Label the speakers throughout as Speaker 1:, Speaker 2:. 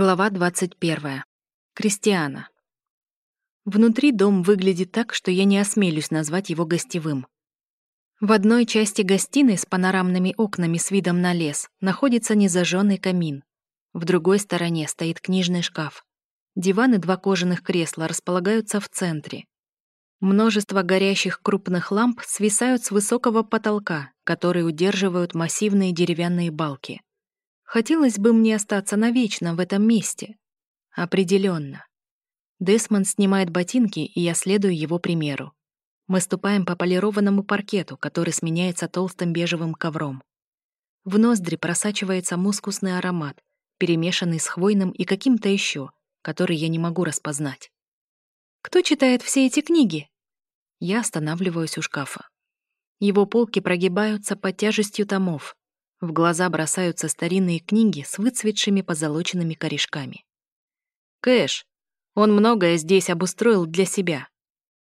Speaker 1: Глава 21. Кристиана. Внутри дом выглядит так, что я не осмелюсь назвать его гостевым. В одной части гостиной с панорамными окнами с видом на лес находится незажженный камин. В другой стороне стоит книжный шкаф. Диван и два кожаных кресла располагаются в центре. Множество горящих крупных ламп свисают с высокого потолка, которые удерживают массивные деревянные балки. Хотелось бы мне остаться навечно в этом месте. Определенно. Десмонд снимает ботинки, и я следую его примеру. Мы ступаем по полированному паркету, который сменяется толстым бежевым ковром. В ноздри просачивается мускусный аромат, перемешанный с хвойным и каким-то еще, который я не могу распознать. «Кто читает все эти книги?» Я останавливаюсь у шкафа. Его полки прогибаются под тяжестью томов, в глаза бросаются старинные книги с выцветшими позолоченными корешками. «Кэш, он многое здесь обустроил для себя».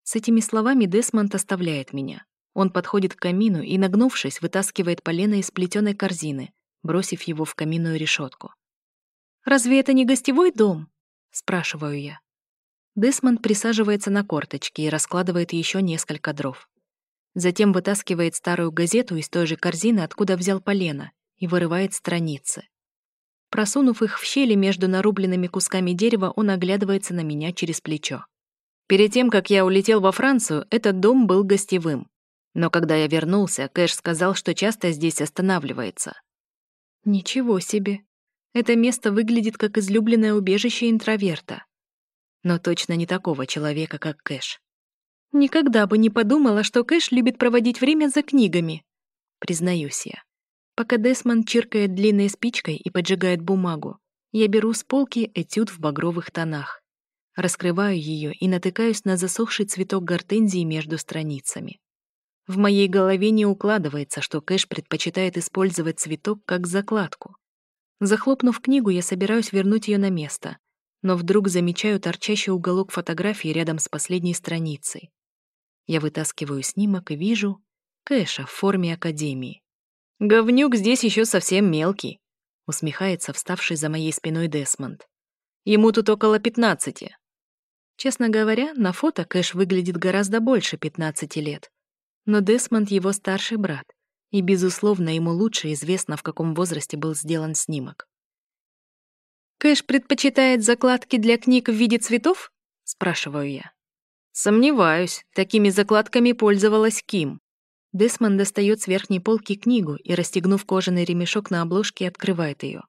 Speaker 1: С этими словами Десмонд оставляет меня. Он подходит к камину и, нагнувшись, вытаскивает полено из плетеной корзины, бросив его в каминную решетку. «Разве это не гостевой дом?» — спрашиваю я. Десмонд присаживается на корточки и раскладывает еще несколько дров. Затем вытаскивает старую газету из той же корзины, откуда взял полено, и вырывает страницы. Просунув их в щели между нарубленными кусками дерева, он оглядывается на меня через плечо. Перед тем, как я улетел во Францию, этот дом был гостевым. Но когда я вернулся, Кэш сказал, что часто здесь останавливается. Ничего себе. Это место выглядит как излюбленное убежище интроверта. Но точно не такого человека, как Кэш. Никогда бы не подумала, что Кэш любит проводить время за книгами. Признаюсь я. Пока Десмонд чиркает длинной спичкой и поджигает бумагу, я беру с полки этюд в багровых тонах. Раскрываю ее и натыкаюсь на засохший цветок гортензии между страницами. В моей голове не укладывается, что Кэш предпочитает использовать цветок как закладку. Захлопнув книгу, я собираюсь вернуть ее на место, но вдруг замечаю торчащий уголок фотографии рядом с последней страницей. Я вытаскиваю снимок и вижу Кэша в форме академии. «Говнюк здесь еще совсем мелкий», — усмехается вставший за моей спиной Десмонд. «Ему тут около пятнадцати». Честно говоря, на фото Кэш выглядит гораздо больше пятнадцати лет. Но Десмонд его старший брат, и, безусловно, ему лучше известно, в каком возрасте был сделан снимок. «Кэш предпочитает закладки для книг в виде цветов?» — спрашиваю я. Сомневаюсь, такими закладками пользовалась Ким. Десмон достает с верхней полки книгу и, расстегнув кожаный ремешок на обложке, открывает ее.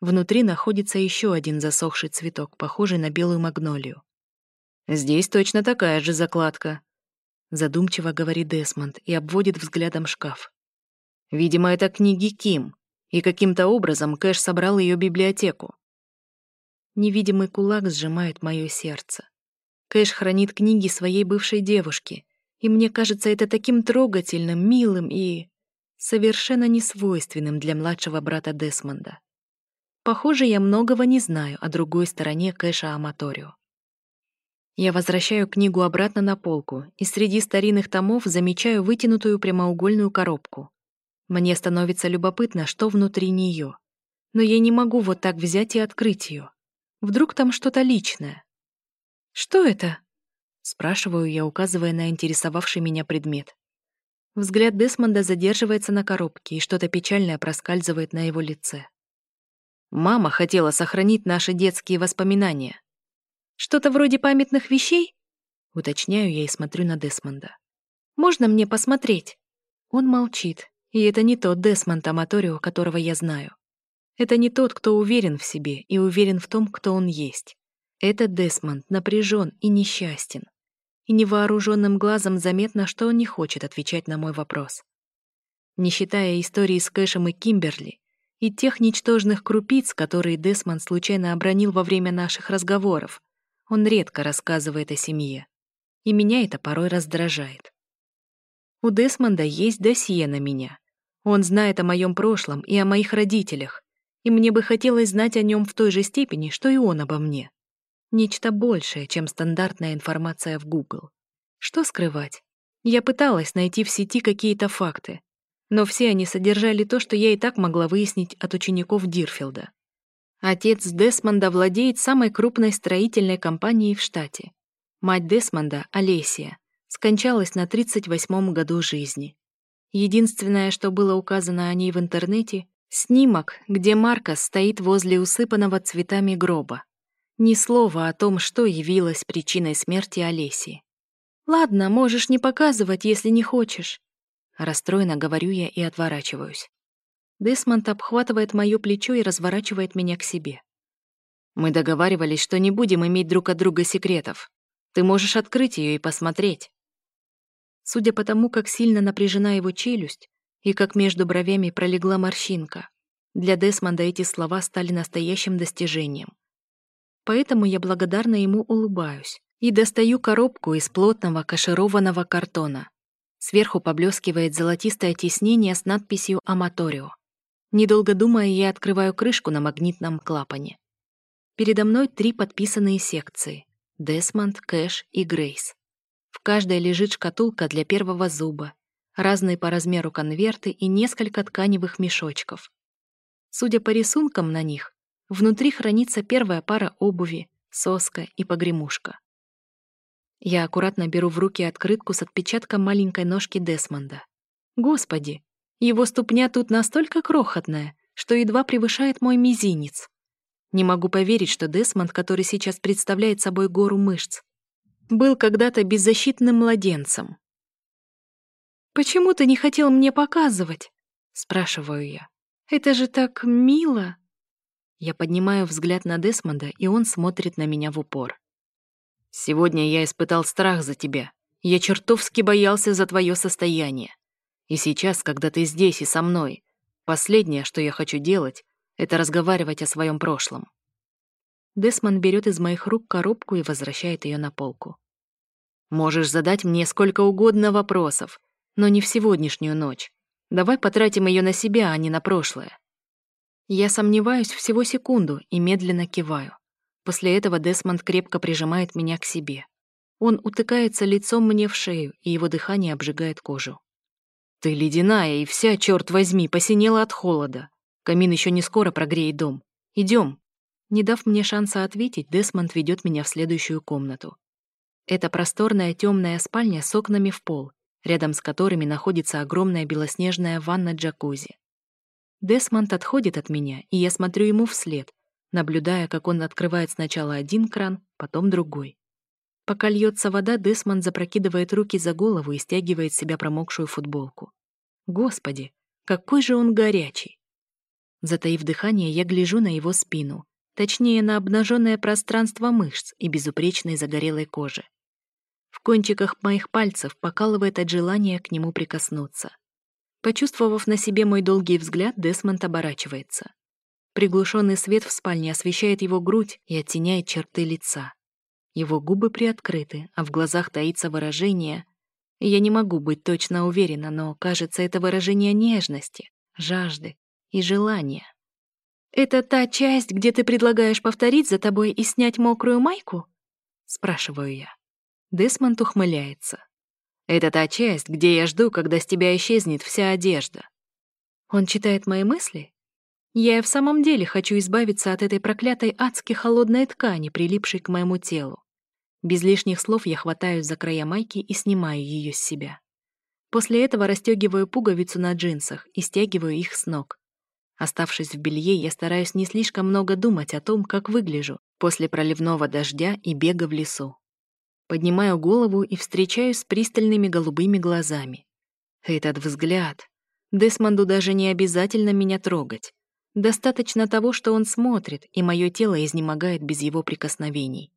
Speaker 1: Внутри находится еще один засохший цветок, похожий на белую магнолию. «Здесь точно такая же закладка», — задумчиво говорит Десмонд и обводит взглядом шкаф. «Видимо, это книги Ким, и каким-то образом Кэш собрал ее библиотеку». Невидимый кулак сжимает мое сердце. Кэш хранит книги своей бывшей девушки, и мне кажется это таким трогательным, милым и... совершенно несвойственным для младшего брата Десмонда. Похоже, я многого не знаю о другой стороне Кэша Аматорио. Я возвращаю книгу обратно на полку и среди старинных томов замечаю вытянутую прямоугольную коробку. Мне становится любопытно, что внутри нее. Но я не могу вот так взять и открыть ее. Вдруг там что-то личное. «Что это?» — спрашиваю я, указывая на интересовавший меня предмет. Взгляд Десмонда задерживается на коробке, и что-то печальное проскальзывает на его лице. «Мама хотела сохранить наши детские воспоминания. Что-то вроде памятных вещей?» Уточняю я и смотрю на Десмонда. «Можно мне посмотреть?» Он молчит, и это не тот Десмонд Аматорио, которого я знаю. Это не тот, кто уверен в себе и уверен в том, кто он есть. Этот Десмонд напряжен и несчастен. И невооруженным глазом заметно, что он не хочет отвечать на мой вопрос. Не считая истории с Кэшем и Кимберли и тех ничтожных крупиц, которые Десмонд случайно обронил во время наших разговоров, он редко рассказывает о семье. И меня это порой раздражает. У Десмонда есть досье на меня. Он знает о моем прошлом и о моих родителях, и мне бы хотелось знать о нем в той же степени, что и он обо мне. Нечто большее, чем стандартная информация в Google. Что скрывать? Я пыталась найти в сети какие-то факты, но все они содержали то, что я и так могла выяснить от учеников Дирфилда. Отец Десмонда владеет самой крупной строительной компанией в штате. Мать Десмонда, Олесия, скончалась на 38-м году жизни. Единственное, что было указано о ней в интернете — снимок, где Маркос стоит возле усыпанного цветами гроба. Ни слова о том, что явилось причиной смерти Олесии. «Ладно, можешь не показывать, если не хочешь». Расстроенно говорю я и отворачиваюсь. Десмонд обхватывает моё плечо и разворачивает меня к себе. «Мы договаривались, что не будем иметь друг от друга секретов. Ты можешь открыть её и посмотреть». Судя по тому, как сильно напряжена его челюсть и как между бровями пролегла морщинка, для Десмонда эти слова стали настоящим достижением. Поэтому я благодарно ему улыбаюсь и достаю коробку из плотного кашированного картона. Сверху поблескивает золотистое тиснение с надписью «Аматорио». Недолго думая, я открываю крышку на магнитном клапане. Передо мной три подписанные секции — Десмонд, Кэш и Грейс. В каждой лежит шкатулка для первого зуба, разные по размеру конверты и несколько тканевых мешочков. Судя по рисункам на них, внутри хранится первая пара обуви, соска и погремушка. Я аккуратно беру в руки открытку с отпечатком маленькой ножки Десмонда. Господи, его ступня тут настолько крохотная, что едва превышает мой мизинец. Не могу поверить, что Десмонд, который сейчас представляет собой гору мышц, был когда-то беззащитным младенцем. «Почему ты не хотел мне показывать?» — спрашиваю я. «Это же так мило!» Я поднимаю взгляд на Десмонда, и он смотрит на меня в упор. «Сегодня я испытал страх за тебя. Я чертовски боялся за твое состояние. И сейчас, когда ты здесь и со мной, последнее, что я хочу делать, это разговаривать о своем прошлом. Десмон берет из моих рук коробку и возвращает ее на полку. Можешь задать мне сколько угодно вопросов, но не в сегодняшнюю ночь. Давай потратим ее на себя, а не на прошлое. Я сомневаюсь всего секунду и медленно киваю. После этого Десмонд крепко прижимает меня к себе. Он утыкается лицом мне в шею, и его дыхание обжигает кожу. Ты ледяная и вся, черт возьми, посинела от холода. Камин еще не скоро прогреет дом. Идем. Не дав мне шанса ответить, Десмонд ведет меня в следующую комнату. Это просторная темная спальня с окнами в пол, рядом с которыми находится огромная белоснежная ванна-джакузи. Десмонд отходит от меня, и я смотрю ему вслед, наблюдая, как он открывает сначала один кран, потом другой. Пока льется вода, Десмонд запрокидывает руки за голову и стягивает с себя промокшую футболку. Господи, какой же он горячий! Затаив дыхание, я гляжу на его спину, точнее, на обнаженное пространство мышц и безупречной загорелой кожи. В кончиках моих пальцев покалывает от желания к нему прикоснуться. Почувствовав на себе мой долгий взгляд, Десмонд оборачивается. Приглушенный свет в спальне освещает его грудь и оттеняет черты лица. Его губы приоткрыты, а в глазах таится выражение. Я не могу быть точно уверена, но, кажется, это выражение нежности, жажды и желания. «Это та часть, где ты предлагаешь повторить за тобой и снять мокрую майку?» — спрашиваю я. Десмонд ухмыляется. «Это та часть, где я жду, когда с тебя исчезнет вся одежда». Он читает мои мысли? Я и в самом деле хочу избавиться от этой проклятой адски холодной ткани, прилипшей к моему телу. Без лишних слов я хватаюсь за края майки и снимаю ее с себя. После этого расстегиваю пуговицу на джинсах и стягиваю их с ног. Оставшись в белье, я стараюсь не слишком много думать о том, как выгляжу после проливного дождя и бега в лесу. Поднимаю голову и встречаюсь с пристальными голубыми глазами. Этот взгляд. Десмонду даже не обязательно меня трогать. Достаточно того, что он смотрит, и мое тело изнемогает без его прикосновений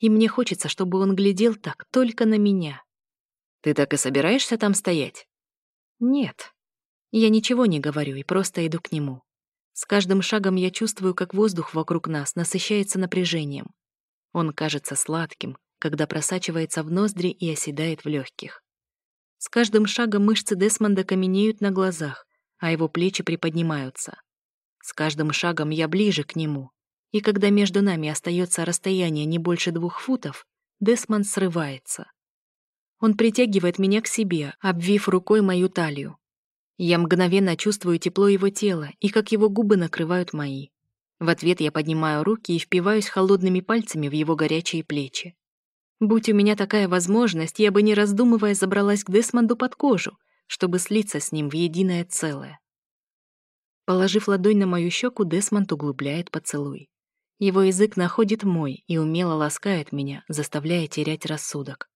Speaker 1: и мне хочется, чтобы он глядел так только на меня. Ты так и собираешься там стоять? Нет. Я ничего не говорю и просто иду к нему. С каждым шагом я чувствую, как воздух вокруг нас насыщается напряжением. Он кажется сладким, когда просачивается в ноздри и оседает в легких. С каждым шагом мышцы Десмонда каменеют на глазах, а его плечи приподнимаются. С каждым шагом я ближе к нему, и когда между нами остается расстояние не больше двух футов, Десмонд срывается. Он притягивает меня к себе, обвив рукой мою талию. Я мгновенно чувствую тепло его тела и как его губы накрывают мои. В ответ я поднимаю руки и впиваюсь холодными пальцами в его горячие плечи. Будь у меня такая возможность, я бы, не раздумывая, забралась к Десмонду под кожу, чтобы слиться с ним в единое целое. Положив ладонь на мою щеку, Десмонд углубляет поцелуй. Его язык находит мой и умело ласкает меня, заставляя терять рассудок.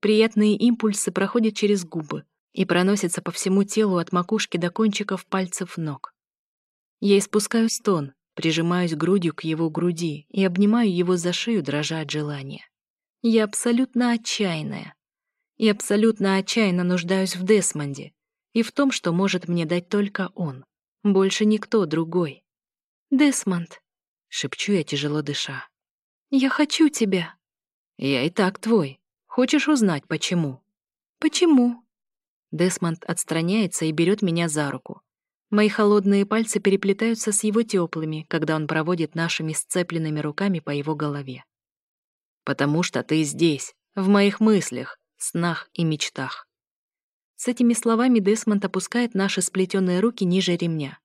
Speaker 1: Приятные импульсы проходят через губы и проносятся по всему телу от макушки до кончиков пальцев ног. Я испускаю стон, прижимаюсь грудью к его груди и обнимаю его за шею, дрожа от желания. Я абсолютно отчаянная. И абсолютно отчаянно нуждаюсь в Десмонде и в том, что может мне дать только он. Больше никто другой. «Десмонд», — шепчу я, тяжело дыша. «Я хочу тебя». «Я и так твой. Хочешь узнать, почему?» «Почему?» Десмонд отстраняется и берет меня за руку. Мои холодные пальцы переплетаются с его теплыми, когда он проводит нашими сцепленными руками по его голове. Потому что ты здесь, в моих мыслях, снах и мечтах. С этими словами Десмонд опускает наши сплетенные руки ниже ремня.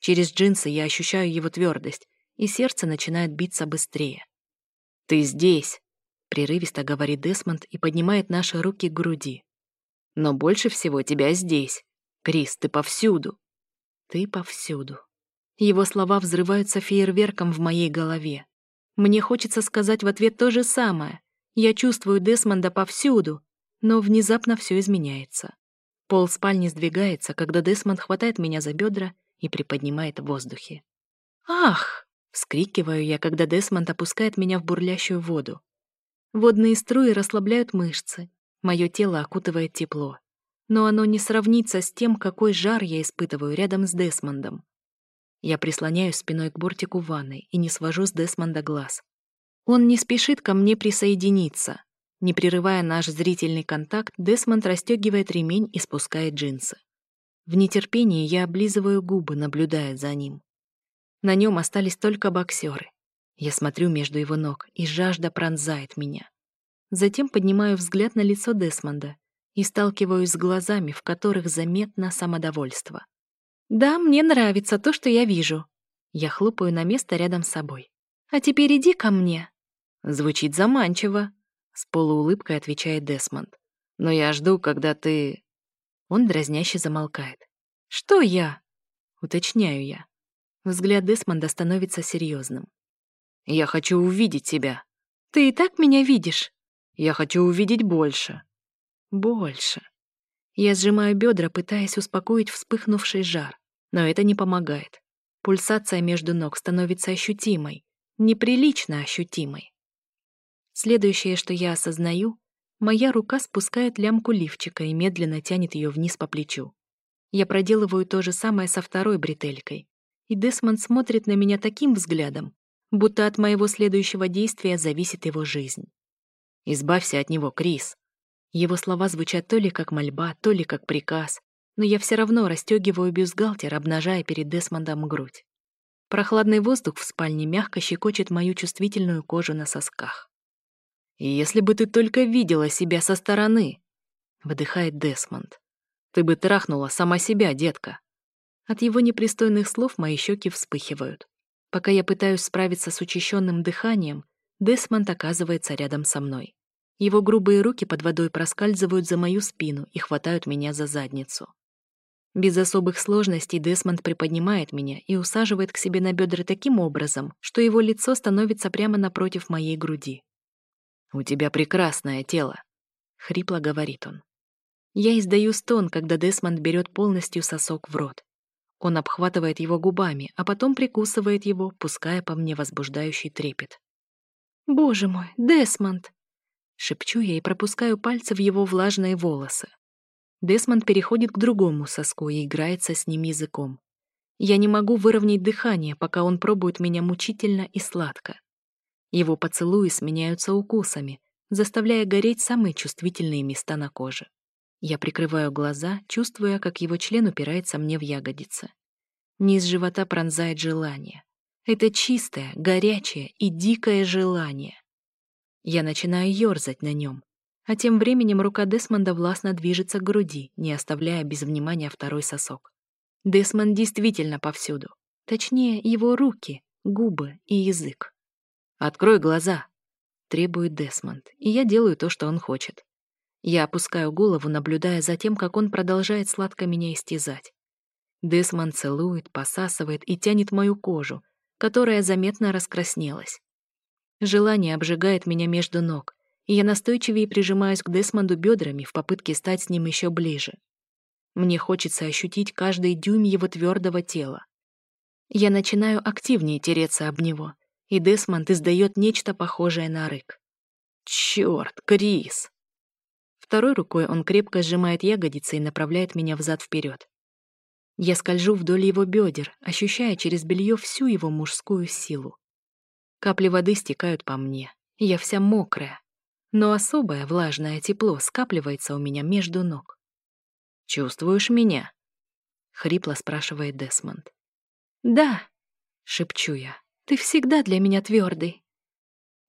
Speaker 1: Через джинсы я ощущаю его твердость, и сердце начинает биться быстрее. «Ты здесь!» — прерывисто говорит Десмонд и поднимает наши руки к груди. «Но больше всего тебя здесь. Крис, ты повсюду!» «Ты повсюду!» Его слова взрываются фейерверком в моей голове. Мне хочется сказать в ответ то же самое. Я чувствую Десмонда повсюду, но внезапно все изменяется. Пол спальни сдвигается, когда Десмонд хватает меня за бедра и приподнимает в воздухе. «Ах!» — вскрикиваю я, когда Десмонд опускает меня в бурлящую воду. Водные струи расслабляют мышцы, мое тело окутывает тепло. Но оно не сравнится с тем, какой жар я испытываю рядом с Десмондом. Я прислоняюсь спиной к бортику ванной и не свожу с Десмонда глаз. Он не спешит ко мне присоединиться. Не прерывая наш зрительный контакт, Десмонд расстегивает ремень и спускает джинсы. В нетерпении я облизываю губы, наблюдая за ним. На нем остались только боксеры. Я смотрю между его ног, и жажда пронзает меня. Затем поднимаю взгляд на лицо Десмонда и сталкиваюсь с глазами, в которых заметно самодовольство. «Да, мне нравится то, что я вижу». Я хлопаю на место рядом с собой. «А теперь иди ко мне». Звучит заманчиво, с полуулыбкой отвечает Десмонд. «Но я жду, когда ты...» Он дразняще замолкает. «Что я?» Уточняю я. Взгляд Десмонда становится серьезным. «Я хочу увидеть тебя». «Ты и так меня видишь?» «Я хочу увидеть больше». «Больше». Я сжимаю бедра, пытаясь успокоить вспыхнувший жар, но это не помогает. Пульсация между ног становится ощутимой, неприлично ощутимой. Следующее, что я осознаю, моя рука спускает лямку лифчика и медленно тянет ее вниз по плечу. Я проделываю то же самое со второй бретелькой, и Десмонд смотрит на меня таким взглядом, будто от моего следующего действия зависит его жизнь. «Избавься от него, Крис», его слова звучат то ли как мольба, то ли как приказ, но я все равно расстегиваю бюстгальтер, обнажая перед Десмондом грудь. Прохладный воздух в спальне мягко щекочет мою чувствительную кожу на сосках. «И если бы ты только видела себя со стороны!» — выдыхает Десмонд. «Ты бы трахнула сама себя, детка!» От его непристойных слов мои щеки вспыхивают. Пока я пытаюсь справиться с учащенным дыханием, Десмонд оказывается рядом со мной. Его грубые руки под водой проскальзывают за мою спину и хватают меня за задницу. Без особых сложностей Десмонд приподнимает меня и усаживает к себе на бедра таким образом, что его лицо становится прямо напротив моей груди. «У тебя прекрасное тело», — хрипло говорит он. Я издаю стон, когда Десмонд берет полностью сосок в рот. Он обхватывает его губами, а потом прикусывает его, пуская по мне возбуждающий трепет. «Боже мой, Десмонд!» Шепчу я и пропускаю пальцы в его влажные волосы. Десмонд переходит к другому соску и играется с ним языком. Я не могу выровнять дыхание, пока он пробует меня мучительно и сладко. Его поцелуи сменяются укусами, заставляя гореть самые чувствительные места на коже. Я прикрываю глаза, чувствуя, как его член упирается мне в ягодицы. Низ живота пронзает желание. Это чистое, горячее и дикое желание. Я начинаю ёрзать на нем, а тем временем рука Десмонда властно движется к груди, не оставляя без внимания второй сосок. Десмонд действительно повсюду. Точнее, его руки, губы и язык. «Открой глаза!» — требует Десмонд, и я делаю то, что он хочет. Я опускаю голову, наблюдая за тем, как он продолжает сладко меня истязать. Десмонд целует, посасывает и тянет мою кожу, которая заметно раскраснелась. Желание обжигает меня между ног, я настойчивее прижимаюсь к Десмонду бедрами в попытке стать с ним еще ближе. Мне хочется ощутить каждый дюйм его твердого тела. Я начинаю активнее тереться об него, и Десмонд издает нечто похожее на рык. Черт, Крис! Второй рукой он крепко сжимает ягодицы и направляет меня взад вперед. Я скольжу вдоль его бедер, ощущая через белье всю его мужскую силу. Капли воды стекают по мне, я вся мокрая, но особое влажное тепло скапливается у меня между ног. «Чувствуешь меня?» — хрипло спрашивает Десмонд. «Да», — шепчу я, — «ты всегда для меня твердый.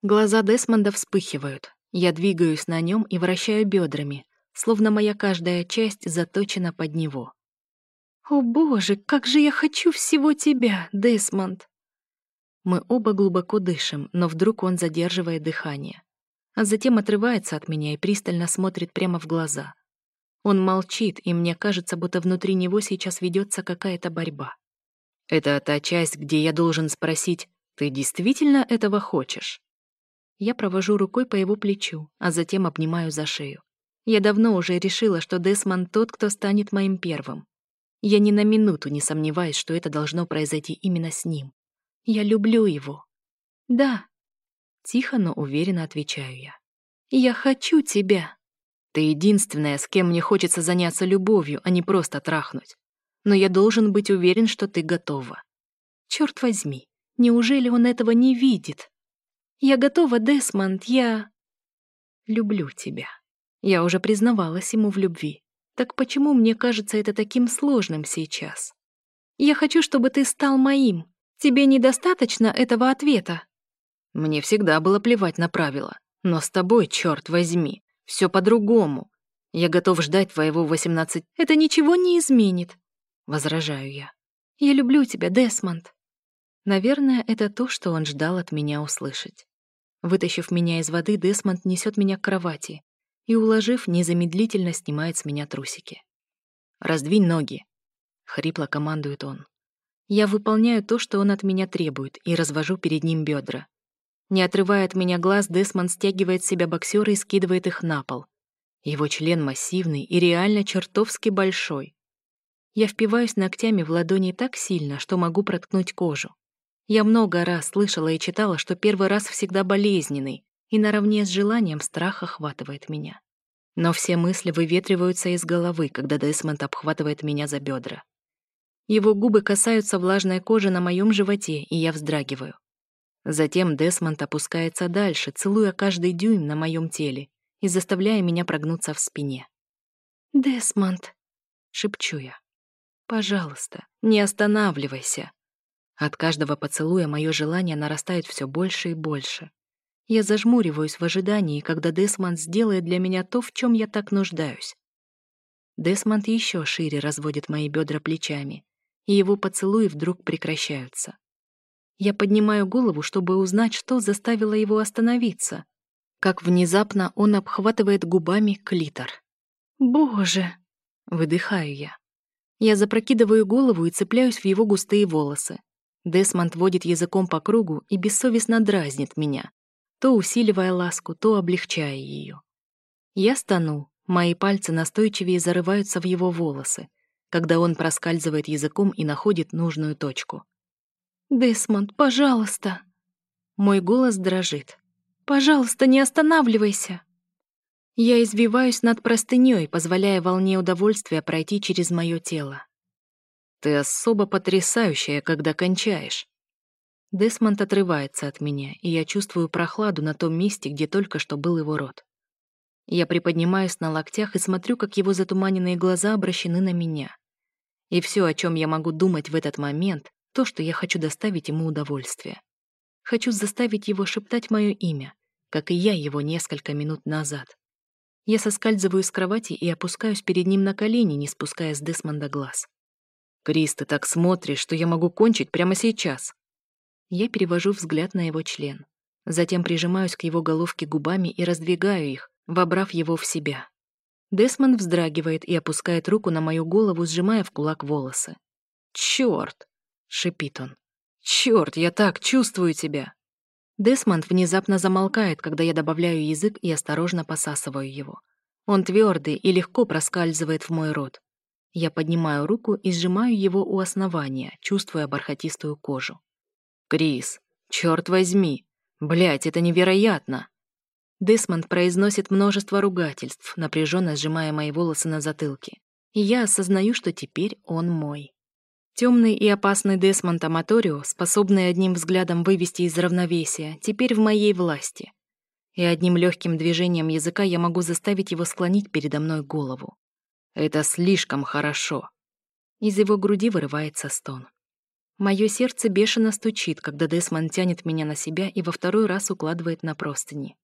Speaker 1: Глаза Десмонда вспыхивают, я двигаюсь на нем и вращаю бедрами, словно моя каждая часть заточена под него. «О боже, как же я хочу всего тебя, Десмонд!» Мы оба глубоко дышим, но вдруг он задерживает дыхание, а затем отрывается от меня и пристально смотрит прямо в глаза. Он молчит, и мне кажется, будто внутри него сейчас ведется какая-то борьба. Это та часть, где я должен спросить, ты действительно этого хочешь? Я провожу рукой по его плечу, а затем обнимаю за шею. Я давно уже решила, что Десмонд тот, кто станет моим первым. Я ни на минуту не сомневаюсь, что это должно произойти именно с ним. Я люблю его. Да. Тихо, но уверенно отвечаю я. Я хочу тебя. Ты единственная, с кем мне хочется заняться любовью, а не просто трахнуть. Но я должен быть уверен, что ты готова. Черт возьми, неужели он этого не видит? Я готова, Десмонд, я... Люблю тебя. Я уже признавалась ему в любви. Так почему мне кажется это таким сложным сейчас? Я хочу, чтобы ты стал моим. Тебе недостаточно этого ответа? Мне всегда было плевать на правила. Но с тобой, черт возьми, все по-другому. Я готов ждать твоего 18... Это ничего не изменит, возражаю я. Я люблю тебя, Десмонд. Наверное, это то, что он ждал от меня услышать. Вытащив меня из воды, Десмонд несет меня к кровати и, уложив, незамедлительно снимает с меня трусики. «Раздвинь ноги», — хрипло командует он. Я выполняю то, что он от меня требует, и развожу перед ним бедра. Не отрывая от меня глаз, Десмонд стягивает с себя боксера и скидывает их на пол. Его член массивный и реально чертовски большой. Я впиваюсь ногтями в ладони так сильно, что могу проткнуть кожу. Я много раз слышала и читала, что первый раз всегда болезненный, и наравне с желанием страх охватывает меня. Но все мысли выветриваются из головы, когда Десмонд обхватывает меня за бедра. Его губы касаются влажной кожи на моем животе, и я вздрагиваю. Затем Десмонд опускается дальше, целуя каждый дюйм на моем теле и заставляя меня прогнуться в спине. «Десмонд», — шепчу я, — «пожалуйста, не останавливайся». От каждого поцелуя мое желание нарастает все больше и больше. Я зажмуриваюсь в ожидании, когда Десмонд сделает для меня то, в чем я так нуждаюсь. Десмонд еще шире разводит мои бедра плечами, и его поцелуи вдруг прекращаются. Я поднимаю голову, чтобы узнать, что заставило его остановиться. Как внезапно он обхватывает губами клитор. «Боже!» — выдыхаю я. Я запрокидываю голову и цепляюсь в его густые волосы. Десмонд водит языком по кругу и бессовестно дразнит меня, то усиливая ласку, то облегчая ее. Я стану, мои пальцы настойчивее зарываются в его волосы, когда он проскальзывает языком и находит нужную точку. «Десмонд, пожалуйста!» Мой голос дрожит. «Пожалуйста, не останавливайся!» Я извиваюсь над простыней, позволяя волне удовольствия пройти через мое тело. Ты особо потрясающая, когда кончаешь. Десмонд отрывается от меня, и я чувствую прохладу на том месте, где только что был его рот. Я приподнимаюсь на локтях и смотрю, как его затуманенные глаза обращены на меня. И все, о чем я могу думать в этот момент, то, что я хочу доставить ему удовольствие. Хочу заставить его шептать мое имя, как и я его несколько минут назад. Я соскальзываю с кровати и опускаюсь перед ним на колени, не спуская с Десмонда глаз. «Крис, ты так смотришь, что я могу кончить прямо сейчас». Я перевожу взгляд на его член. Затем прижимаюсь к его головке губами и раздвигаю их, вобрав его в себя. Десмонд вздрагивает и опускает руку на мою голову, сжимая в кулак волосы. «Чёрт!» — шипит он. «Чёрт, я так чувствую тебя!» Десмонд внезапно замолкает, когда я добавляю язык и осторожно посасываю его. Он твердый и легко проскальзывает в мой рот. Я поднимаю руку и сжимаю его у основания, чувствуя бархатистую кожу. «Крис, черт возьми! Блять, это невероятно!» Десмонд произносит множество ругательств, напряженно сжимая мои волосы на затылке. И я осознаю, что теперь он мой. Темный и опасный Десмонд Аматорио, способный одним взглядом вывести из равновесия, теперь в моей власти. И одним легким движением языка я могу заставить его склонить передо мной голову. Это слишком хорошо. Из его груди вырывается стон. Мое сердце бешено стучит, когда Десмонд тянет меня на себя и во второй раз укладывает на простыни.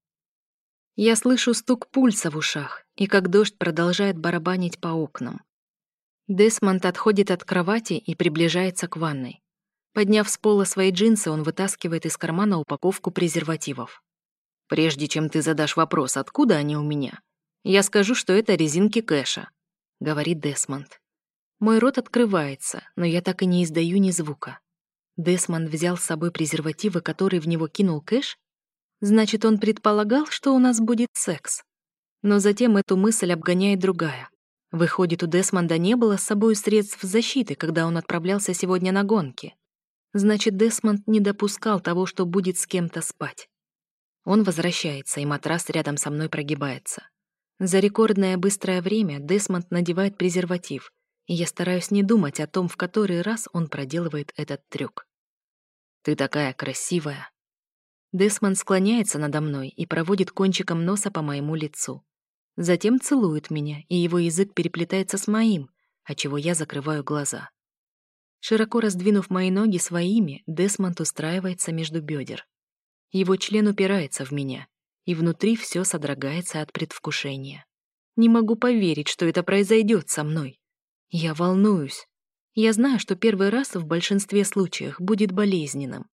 Speaker 1: Я слышу стук пульса в ушах, и как дождь продолжает барабанить по окнам. Десмонд отходит от кровати и приближается к ванной. Подняв с пола свои джинсы, он вытаскивает из кармана упаковку презервативов. «Прежде чем ты задашь вопрос, откуда они у меня, я скажу, что это резинки кэша», — говорит Десмонд. Мой рот открывается, но я так и не издаю ни звука. Десмонд взял с собой презервативы, которые в него кинул Кэш, Значит, он предполагал, что у нас будет секс. Но затем эту мысль обгоняет другая. Выходит, у Десмонда не было с собой средств защиты, когда он отправлялся сегодня на гонки. Значит, Десмонд не допускал того, что будет с кем-то спать. Он возвращается, и матрас рядом со мной прогибается. За рекордное быстрое время Десмонд надевает презерватив, и я стараюсь не думать о том, в который раз он проделывает этот трюк. «Ты такая красивая», Десмонд склоняется надо мной и проводит кончиком носа по моему лицу. Затем целует меня, и его язык переплетается с моим, отчего я закрываю глаза. Широко раздвинув мои ноги своими, Десмонд устраивается между бедер. Его член упирается в меня, и внутри все содрогается от предвкушения. Не могу поверить, что это произойдет со мной. Я волнуюсь. Я знаю, что первый раз в большинстве случаев будет болезненным,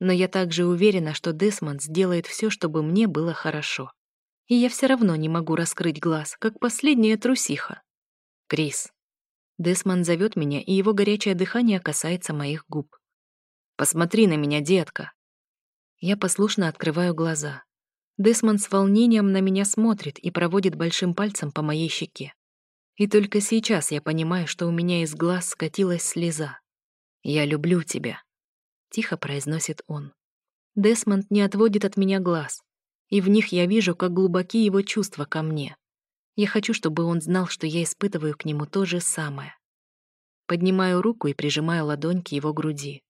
Speaker 1: но я также уверена, что Десмонд сделает все, чтобы мне было хорошо. И я все равно не могу раскрыть глаз, как последняя трусиха. Крис. Десмонд зовет меня, и его горячее дыхание касается моих губ. «Посмотри на меня, детка!» Я послушно открываю глаза. Десмонд с волнением на меня смотрит и проводит большим пальцем по моей щеке. И только сейчас я понимаю, что у меня из глаз скатилась слеза. «Я люблю тебя», — тихо произносит он. Десмонд не отводит от меня глаз, и в них я вижу, как глубоки его чувства ко мне. Я хочу, чтобы он знал, что я испытываю к нему то же самое. Поднимаю руку и прижимаю ладонь к его груди.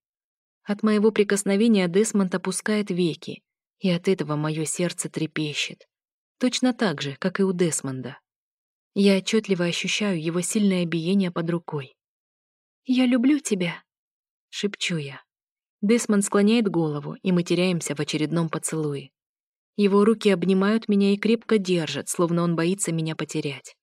Speaker 1: От моего прикосновения Десмонд опускает веки, и от этого мое сердце трепещет. Точно так же, как и у Десмонда. Я отчетливо ощущаю его сильное биение под рукой. «Я люблю тебя», — шепчу я. Десмонд склоняет голову, и мы теряемся в очередном поцелуе. Его руки обнимают меня и крепко держат, словно он боится меня потерять.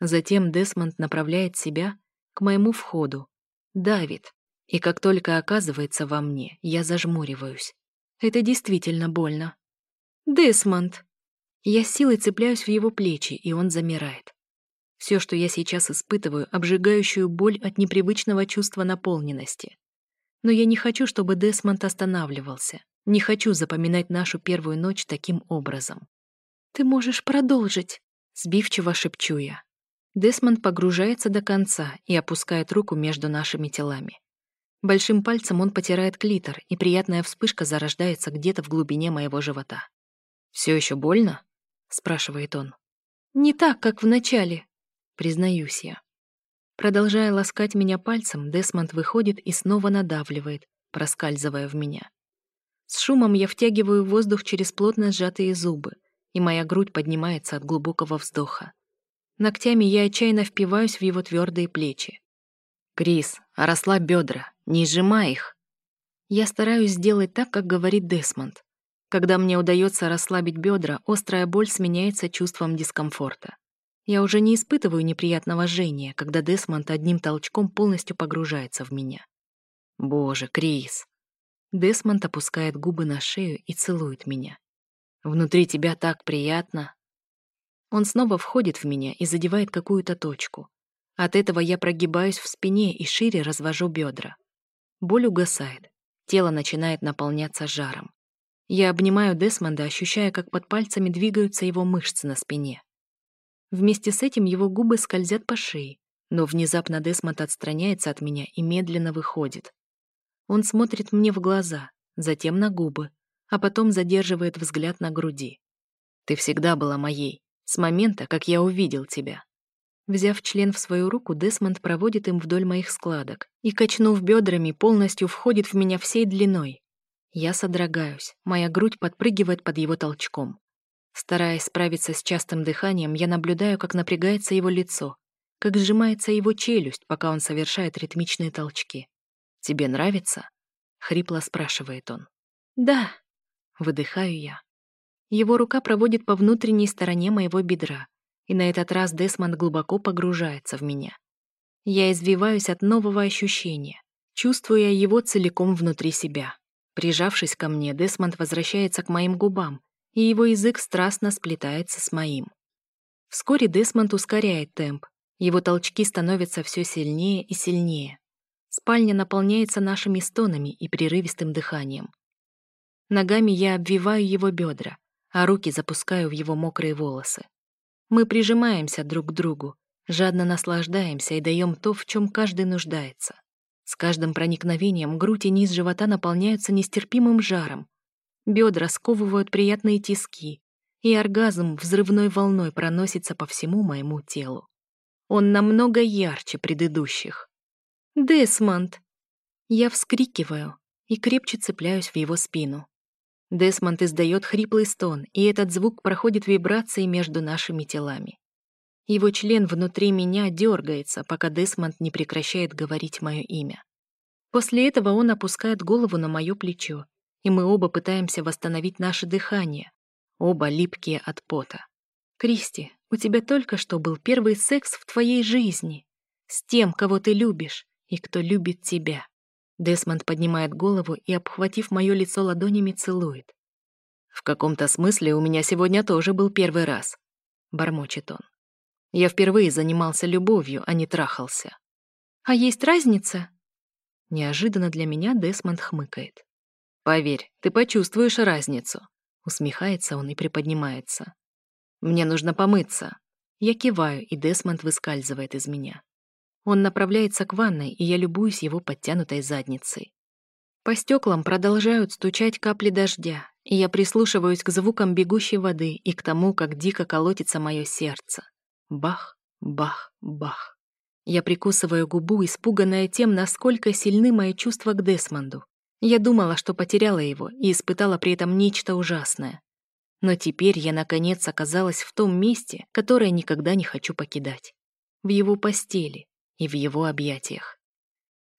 Speaker 1: Затем Десмонд направляет себя к моему входу, давит, и как только оказывается во мне, я зажмуриваюсь. Это действительно больно. «Десмонд!» Я силой цепляюсь в его плечи, и он замирает. Все, что я сейчас испытываю, обжигающую боль от непривычного чувства наполненности. Но я не хочу, чтобы Десмонд останавливался. Не хочу запоминать нашу первую ночь таким образом. «Ты можешь продолжить», — сбивчиво шепчу я. Десмонд погружается до конца и опускает руку между нашими телами. Большим пальцем он потирает клитор, и приятная вспышка зарождается где-то в глубине моего живота. «Все еще больно?» — спрашивает он. «Не так, как в начале», — признаюсь я. Продолжая ласкать меня пальцем, Десмонд выходит и снова надавливает, проскальзывая в меня. С шумом я втягиваю воздух через плотно сжатые зубы, и моя грудь поднимается от глубокого вздоха. Ногтями я отчаянно впиваюсь в его твердые плечи. «Крис, расслабь бедра, не сжимай их!» Я стараюсь сделать так, как говорит Десмонд. Когда мне удается расслабить бедра, острая боль сменяется чувством дискомфорта. Я уже не испытываю неприятного жжения, когда Десмонд одним толчком полностью погружается в меня. Боже, Крис. Десмонд опускает губы на шею и целует меня. Внутри тебя так приятно. Он снова входит в меня и задевает какую-то точку. От этого я прогибаюсь в спине и шире развожу бедра. Боль угасает. Тело начинает наполняться жаром. Я обнимаю Десмонда, ощущая, как под пальцами двигаются его мышцы на спине. Вместе с этим его губы скользят по шее, но внезапно Десмонд отстраняется от меня и медленно выходит. Он смотрит мне в глаза, затем на губы, а потом задерживает взгляд на груди. «Ты всегда была моей, с момента, как я увидел тебя». Взяв член в свою руку, Десмонд проводит им вдоль моих складок и, качнув бедрами, полностью входит в меня всей длиной. Я содрогаюсь, моя грудь подпрыгивает под его толчком. Стараясь справиться с частым дыханием, я наблюдаю, как напрягается его лицо, как сжимается его челюсть, пока он совершает ритмичные толчки. «Тебе нравится?» — хрипло спрашивает он. «Да», — выдыхаю я. Его рука проводит по внутренней стороне моего бедра, и на этот раз Десмонд глубоко погружается в меня. Я извиваюсь от нового ощущения, чувствуя его целиком внутри себя. Прижавшись ко мне, Десмонд возвращается к моим губам, и его язык страстно сплетается с моим. Вскоре Десмонд ускоряет темп, его толчки становятся все сильнее и сильнее. Спальня наполняется нашими стонами и прерывистым дыханием. Ногами я обвиваю его бедра, а руки запускаю в его мокрые волосы. Мы прижимаемся друг к другу, жадно наслаждаемся и даем то, в чем каждый нуждается. С каждым проникновением грудь и низ живота наполняются нестерпимым жаром. Бедра сковывают приятные тиски, и оргазм взрывной волной проносится по всему моему телу. Он намного ярче предыдущих. «Десмонд!» Я вскрикиваю и крепче цепляюсь в его спину. Десмонд издает хриплый стон, и этот звук проходит вибрации между нашими телами. Его член внутри меня дергается, пока Десмонд не прекращает говорить мое имя. После этого он опускает голову на мое плечо, и мы оба пытаемся восстановить наше дыхание, оба липкие от пота. «Кристи, у тебя только что был первый секс в твоей жизни, с тем, кого ты любишь, и кто любит тебя. Десмонд поднимает голову и, обхватив мое лицо ладонями, целует. «В каком-то смысле у меня сегодня тоже был первый раз», — бормочет он. «Я впервые занимался любовью, а не трахался». «А есть разница?» Неожиданно для меня Десмонд хмыкает. «Поверь, ты почувствуешь разницу», — усмехается он и приподнимается. «Мне нужно помыться». Я киваю, и Десмонд выскальзывает из меня. Он направляется к ванной, и я любуюсь его подтянутой задницей. По стеклам продолжают стучать капли дождя, и я прислушиваюсь к звукам бегущей воды и к тому, как дико колотится мое сердце. Бах, бах, бах. Я прикусываю губу, испуганная тем, насколько сильны мои чувства к Десмонду. Я думала, что потеряла его и испытала при этом нечто ужасное. Но теперь я, наконец, оказалась в том месте, которое никогда не хочу покидать. В его постели, и в его объятиях.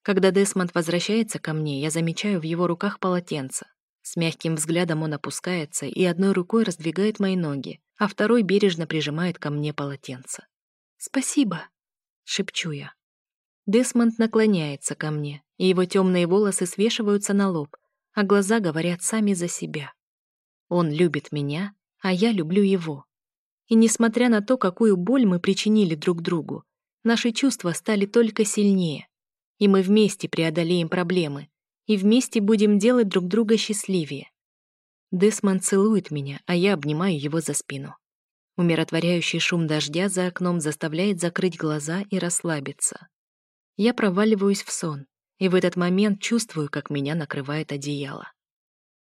Speaker 1: Когда Десмонд возвращается ко мне, я замечаю в его руках полотенце. С мягким взглядом он опускается и одной рукой раздвигает мои ноги, а второй бережно прижимает ко мне полотенце. «Спасибо», — шепчу я. Десмонд наклоняется ко мне, и его темные волосы свешиваются на лоб, а глаза говорят сами за себя. Он любит меня, а я люблю его. И несмотря на то, какую боль мы причинили друг другу, Наши чувства стали только сильнее, и мы вместе преодолеем проблемы, и вместе будем делать друг друга счастливее. Десман целует меня, а я обнимаю его за спину. Умиротворяющий шум дождя за окном заставляет закрыть глаза и расслабиться. Я проваливаюсь в сон, и в этот момент чувствую, как меня накрывает одеяло.